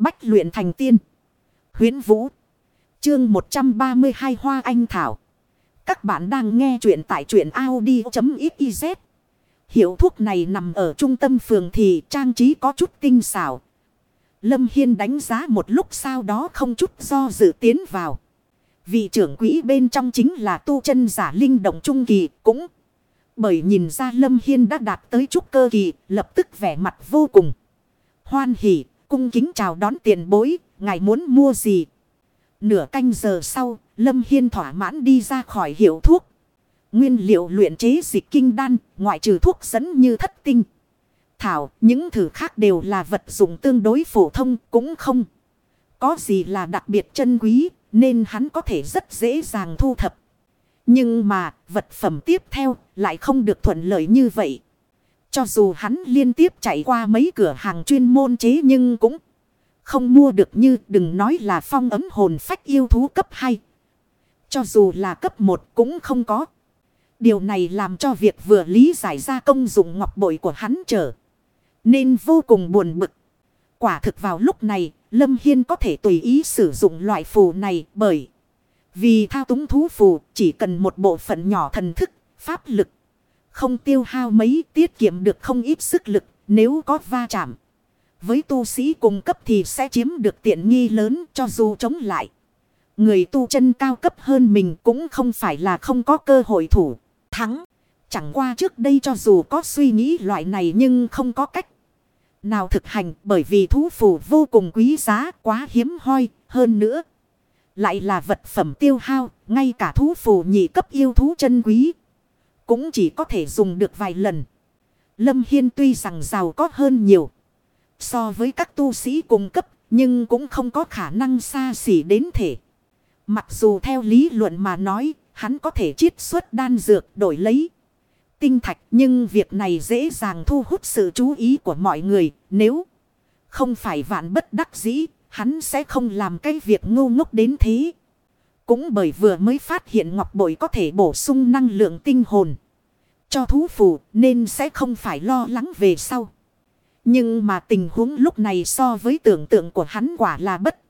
Bách luyện thành tiên. huyễn Vũ. Chương 132 Hoa Anh Thảo. Các bạn đang nghe truyện tại truyện Audi.xyz. Hiệu thuốc này nằm ở trung tâm phường thì trang trí có chút tinh xảo. Lâm Hiên đánh giá một lúc sau đó không chút do dự tiến vào. Vị trưởng quỹ bên trong chính là tu chân giả linh động trung kỳ cũng. Bởi nhìn ra Lâm Hiên đã đạt tới trúc cơ kỳ, lập tức vẻ mặt vô cùng. Hoan hỉ, cung kính chào đón tiền bối, ngài muốn mua gì? Nửa canh giờ sau, Lâm Hiên thỏa mãn đi ra khỏi hiệu thuốc. Nguyên liệu luyện chế dịch kinh đan, ngoại trừ thuốc dẫn như thất tinh. Thảo, những thử khác đều là vật dụng tương đối phổ thông, cũng không. Có gì là đặc biệt chân quý, nên hắn có thể rất dễ dàng thu thập. Nhưng mà, vật phẩm tiếp theo lại không được thuận lợi như vậy. Cho dù hắn liên tiếp chạy qua mấy cửa hàng chuyên môn chế nhưng cũng không mua được như đừng nói là phong ấm hồn phách yêu thú cấp 2. Cho dù là cấp 1 cũng không có. Điều này làm cho việc vừa lý giải ra công dụng ngọc bội của hắn trở. Nên vô cùng buồn bực. Quả thực vào lúc này, Lâm Hiên có thể tùy ý sử dụng loại phù này bởi vì thao túng thú phù chỉ cần một bộ phận nhỏ thần thức, pháp lực. Không tiêu hao mấy tiết kiệm được không ít sức lực nếu có va chạm. Với tu sĩ cùng cấp thì sẽ chiếm được tiện nghi lớn cho dù chống lại. Người tu chân cao cấp hơn mình cũng không phải là không có cơ hội thủ, thắng. Chẳng qua trước đây cho dù có suy nghĩ loại này nhưng không có cách nào thực hành bởi vì thú phù vô cùng quý giá quá hiếm hoi hơn nữa. Lại là vật phẩm tiêu hao, ngay cả thú phù nhị cấp yêu thú chân quý. Cũng chỉ có thể dùng được vài lần. Lâm Hiên tuy rằng giàu có hơn nhiều. So với các tu sĩ cung cấp, nhưng cũng không có khả năng xa xỉ đến thể. Mặc dù theo lý luận mà nói, hắn có thể chiết xuất đan dược đổi lấy tinh thạch. Nhưng việc này dễ dàng thu hút sự chú ý của mọi người. Nếu không phải vạn bất đắc dĩ, hắn sẽ không làm cái việc ngu ngốc đến thế. Cũng bởi vừa mới phát hiện ngọc bội có thể bổ sung năng lượng tinh hồn cho thú phù nên sẽ không phải lo lắng về sau. Nhưng mà tình huống lúc này so với tưởng tượng của hắn quả là bất.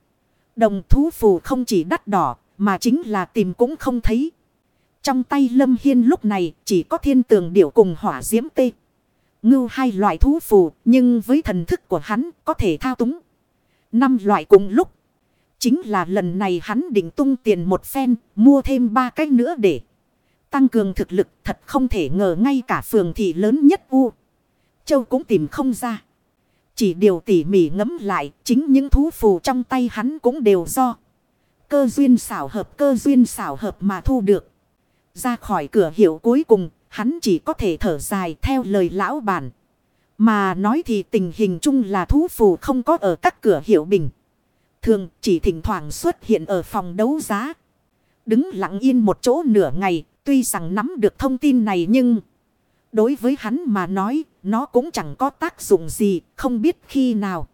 Đồng thú phù không chỉ đắt đỏ, mà chính là tìm cũng không thấy. Trong tay Lâm Hiên lúc này chỉ có thiên tường điểu cùng hỏa diễm tê. Ngưu hai loại thú phù, nhưng với thần thức của hắn có thể thao túng. Năm loại cùng lúc. Chính là lần này hắn định tung tiền một phen mua thêm ba cái nữa để tăng cường thực lực thật không thể ngờ ngay cả phường thị lớn nhất U. Châu cũng tìm không ra. Chỉ điều tỉ mỉ ngẫm lại chính những thú phù trong tay hắn cũng đều do. Cơ duyên xảo hợp cơ duyên xảo hợp mà thu được. Ra khỏi cửa hiệu cuối cùng, hắn chỉ có thể thở dài theo lời lão bản. Mà nói thì tình hình chung là thú phù không có ở các cửa hiệu bình. Thường chỉ thỉnh thoảng xuất hiện ở phòng đấu giá. Đứng lặng yên một chỗ nửa ngày, tuy rằng nắm được thông tin này nhưng... Đối với hắn mà nói, nó cũng chẳng có tác dụng gì, không biết khi nào.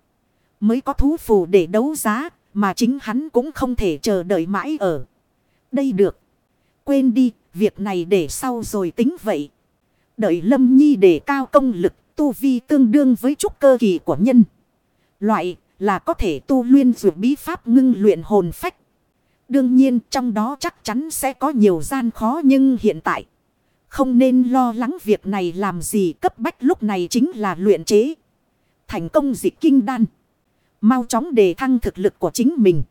Mới có thú phù để đấu giá, mà chính hắn cũng không thể chờ đợi mãi ở. Đây được. Quên đi, việc này để sau rồi tính vậy. Đợi Lâm Nhi để cao công lực, tu vi tương đương với trúc cơ kỳ của nhân. Loại là có thể tu luyện dù bí pháp ngưng luyện hồn phách. Đương nhiên, trong đó chắc chắn sẽ có nhiều gian khó nhưng hiện tại, không nên lo lắng việc này làm gì cấp bách lúc này chính là luyện chế. Thành công dịch kinh đan. Mau chóng đề thăng thực lực của chính mình.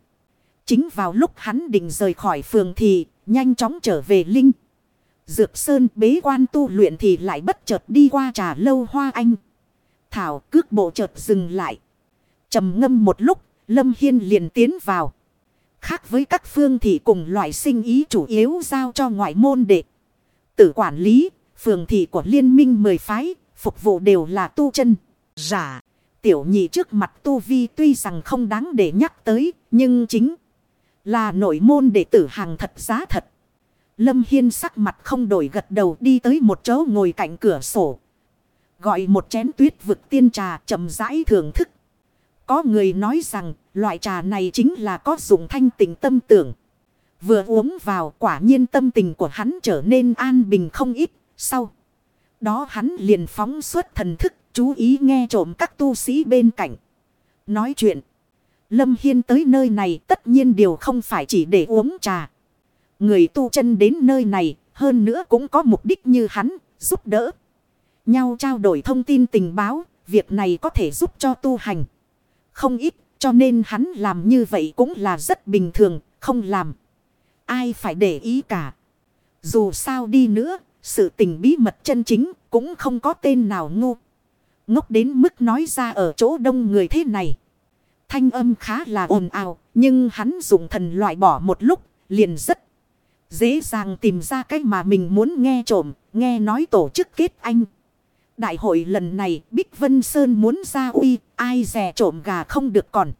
Chính vào lúc hắn định rời khỏi phường thì nhanh chóng trở về Linh. Dược Sơn bế quan tu luyện thì lại bất chợt đi qua trà lâu hoa anh. Thảo cước bộ chợt dừng lại trầm ngâm một lúc, Lâm Hiên liền tiến vào. Khác với các phương thị cùng loại sinh ý chủ yếu giao cho ngoại môn đệ. Tử quản lý, phường thị của liên minh mười phái, phục vụ đều là tu chân, giả. Tiểu nhị trước mặt tu vi tuy rằng không đáng để nhắc tới, nhưng chính là nội môn đệ tử hàng thật giá thật. Lâm Hiên sắc mặt không đổi gật đầu đi tới một chỗ ngồi cạnh cửa sổ. Gọi một chén tuyết vực tiên trà chậm rãi thưởng thức. Có người nói rằng, loại trà này chính là có dụng thanh tịnh tâm tưởng. Vừa uống vào quả nhiên tâm tình của hắn trở nên an bình không ít. Sau đó hắn liền phóng suốt thần thức, chú ý nghe trộm các tu sĩ bên cạnh. Nói chuyện. Lâm Hiên tới nơi này tất nhiên điều không phải chỉ để uống trà. Người tu chân đến nơi này, hơn nữa cũng có mục đích như hắn, giúp đỡ. Nhau trao đổi thông tin tình báo. Việc này có thể giúp cho tu hành. Không ít, cho nên hắn làm như vậy cũng là rất bình thường. Không làm. Ai phải để ý cả. Dù sao đi nữa. Sự tình bí mật chân chính cũng không có tên nào ngu. Ngốc đến mức nói ra ở chỗ đông người thế này. Thanh âm khá là ồn ào. Nhưng hắn dùng thần loại bỏ một lúc. Liền rất dễ dàng tìm ra cách mà mình muốn nghe trộm. Nghe nói tổ chức kết anh. Đại hội lần này Bích Vân Sơn muốn ra uy. Ai dè trộm gà không được còn.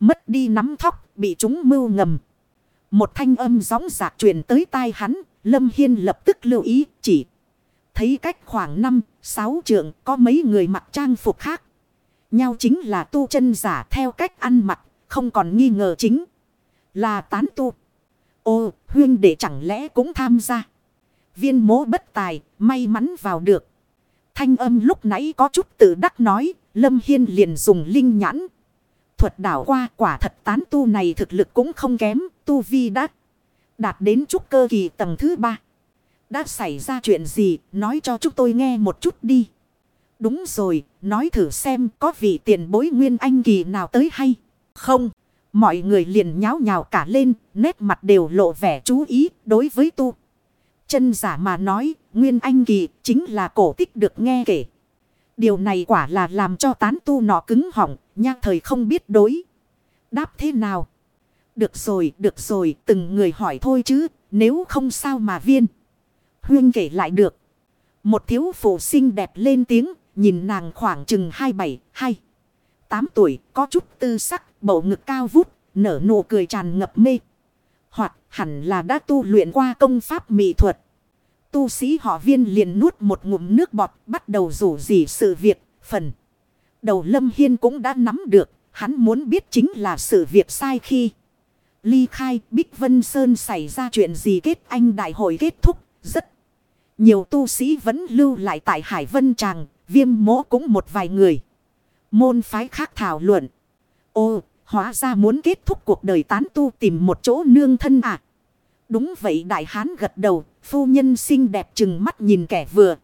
Mất đi nắm thóc. Bị chúng mưu ngầm. Một thanh âm gióng giạc truyền tới tai hắn. Lâm Hiên lập tức lưu ý chỉ. Thấy cách khoảng 5, 6 trượng có mấy người mặc trang phục khác. Nhau chính là tu chân giả theo cách ăn mặc, không còn nghi ngờ chính. Là tán tu. Ô, huyên để chẳng lẽ cũng tham gia. Viên mố bất tài, may mắn vào được. Thanh âm lúc nãy có chút tự đắc nói, Lâm Hiên liền dùng linh nhãn. Thuật đảo qua quả thật tán tu này thực lực cũng không kém, tu vi đã Đạt đến trúc cơ kỳ tầng thứ ba. Đã xảy ra chuyện gì, nói cho chúng tôi nghe một chút đi. Đúng rồi, nói thử xem có vị tiền bối nguyên anh kỳ nào tới hay không. Mọi người liền nháo nhào cả lên, nét mặt đều lộ vẻ chú ý đối với tu. Chân giả mà nói, nguyên anh kỳ chính là cổ tích được nghe kể. Điều này quả là làm cho tán tu nọ cứng họng, nha thời không biết đối. Đáp thế nào? Được rồi, được rồi, từng người hỏi thôi chứ, nếu không sao mà viên. Huyên kể lại được. Một thiếu phụ xinh đẹp lên tiếng, nhìn nàng khoảng chừng 27, 2, 8 tuổi, có chút tư sắc, bầu ngực cao vút, nở nụ cười tràn ngập mê. Hoặc hẳn là đã tu luyện qua công pháp mỹ thuật. Tu sĩ họ viên liền nuốt một ngụm nước bọt, bắt đầu rủ rỉ sự việc, phần. Đầu Lâm Hiên cũng đã nắm được, hắn muốn biết chính là sự việc sai khi. Ly khai Bích Vân Sơn xảy ra chuyện gì kết anh đại hội kết thúc rất. Nhiều tu sĩ vẫn lưu lại tại Hải Vân Tràng, viêm mỗ cũng một vài người. Môn phái khác thảo luận. Ô, hóa ra muốn kết thúc cuộc đời tán tu tìm một chỗ nương thân à. Đúng vậy đại hán gật đầu, phu nhân xinh đẹp chừng mắt nhìn kẻ vừa.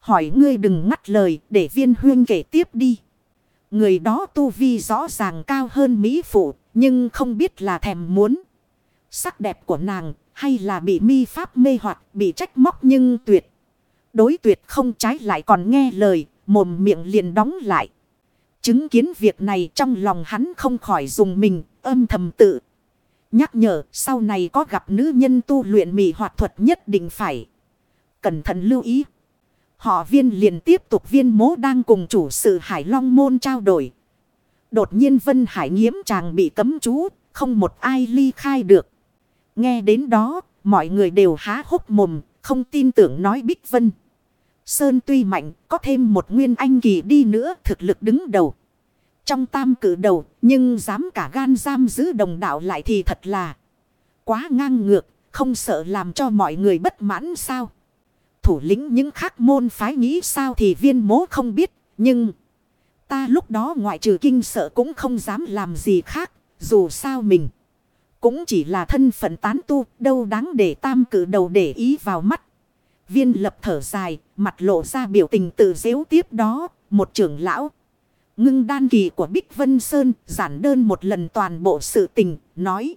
Hỏi ngươi đừng ngắt lời để viên huyên kể tiếp đi. Người đó tu vi rõ ràng cao hơn Mỹ Phụ, nhưng không biết là thèm muốn. Sắc đẹp của nàng hay là bị mi pháp mê hoặc bị trách móc nhưng tuyệt. Đối tuyệt không trái lại còn nghe lời, mồm miệng liền đóng lại. Chứng kiến việc này trong lòng hắn không khỏi dùng mình, âm thầm tự. Nhắc nhở sau này có gặp nữ nhân tu luyện mị hoạt thuật nhất định phải. Cẩn thận lưu ý. Họ viên liền tiếp tục viên mố đang cùng chủ sự Hải Long Môn trao đổi. Đột nhiên Vân Hải nghiễm chàng bị cấm chú, không một ai ly khai được. Nghe đến đó, mọi người đều há hốc mồm, không tin tưởng nói Bích Vân. Sơn tuy mạnh, có thêm một nguyên anh kỳ đi nữa thực lực đứng đầu. Trong tam cử đầu, nhưng dám cả gan giam giữ đồng đạo lại thì thật là quá ngang ngược, không sợ làm cho mọi người bất mãn sao. Thủ lĩnh những khác môn phái nghĩ sao thì viên mố không biết, nhưng ta lúc đó ngoại trừ kinh sợ cũng không dám làm gì khác, dù sao mình. Cũng chỉ là thân phận tán tu, đâu đáng để tam cử đầu để ý vào mắt. Viên lập thở dài, mặt lộ ra biểu tình tự dễu tiếp đó, một trưởng lão. Ngưng đan kỳ của Bích Vân Sơn giản đơn một lần toàn bộ sự tình, nói.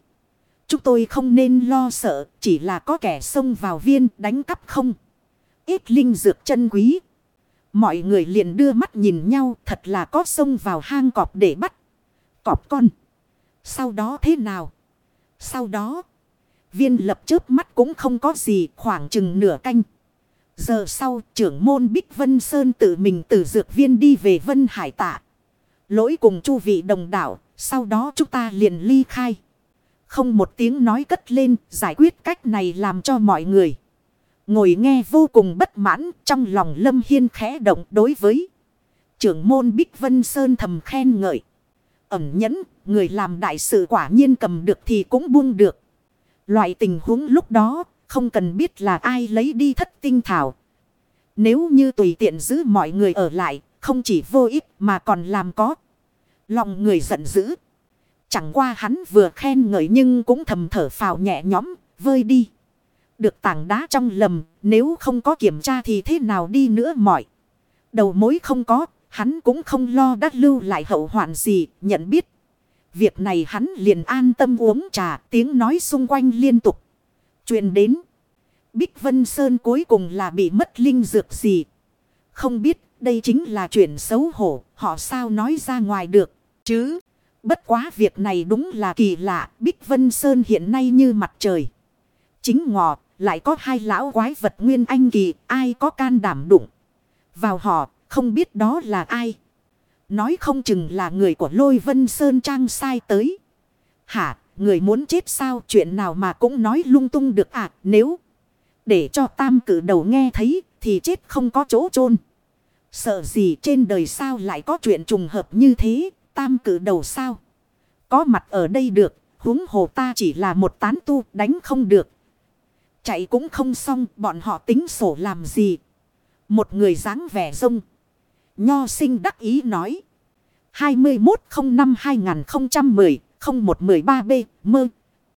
Chúng tôi không nên lo sợ, chỉ là có kẻ xông vào viên đánh cắp không. Ít linh dược chân quý. Mọi người liền đưa mắt nhìn nhau thật là có xông vào hang cọp để bắt. Cọp con. Sau đó thế nào? Sau đó, viên lập chớp mắt cũng không có gì khoảng chừng nửa canh. Giờ sau trưởng môn Bích Vân Sơn tự mình từ dược viên đi về Vân Hải tạ. Lỗi cùng chu vị đồng đảo, sau đó chúng ta liền ly khai. Không một tiếng nói cất lên, giải quyết cách này làm cho mọi người. Ngồi nghe vô cùng bất mãn, trong lòng Lâm Hiên khẽ động đối với. Trưởng môn Bích Vân Sơn thầm khen ngợi. Ẩm nhẫn, người làm đại sự quả nhiên cầm được thì cũng buông được. Loại tình huống lúc đó, không cần biết là ai lấy đi thất tinh thảo. Nếu như tùy tiện giữ mọi người ở lại, không chỉ vô ích mà còn làm có. Lòng người giận dữ. Chẳng qua hắn vừa khen ngợi nhưng cũng thầm thở phào nhẹ nhõm, vơi đi. Được tảng đá trong lầm, nếu không có kiểm tra thì thế nào đi nữa mỏi Đầu mối không có, hắn cũng không lo đắt lưu lại hậu hoạn gì, nhận biết. Việc này hắn liền an tâm uống trà, tiếng nói xung quanh liên tục. truyền đến. Bích Vân Sơn cuối cùng là bị mất linh dược gì. Không biết, đây chính là chuyện xấu hổ, họ sao nói ra ngoài được, chứ. Bất quá việc này đúng là kỳ lạ, Bích Vân Sơn hiện nay như mặt trời. Chính ngọ, lại có hai lão quái vật nguyên anh kỳ, ai có can đảm đụng. Vào họ, không biết đó là ai. Nói không chừng là người của lôi vân sơn trang sai tới. Hả, người muốn chết sao chuyện nào mà cũng nói lung tung được à nếu. Để cho tam cử đầu nghe thấy thì chết không có chỗ chôn Sợ gì trên đời sao lại có chuyện trùng hợp như thế, tam cử đầu sao. Có mặt ở đây được, huống hồ ta chỉ là một tán tu đánh không được. Chạy cũng không xong, bọn họ tính sổ làm gì. Một người dáng vẻ rông. Nho sinh đắc ý nói. 2105-2010-0113B mơ.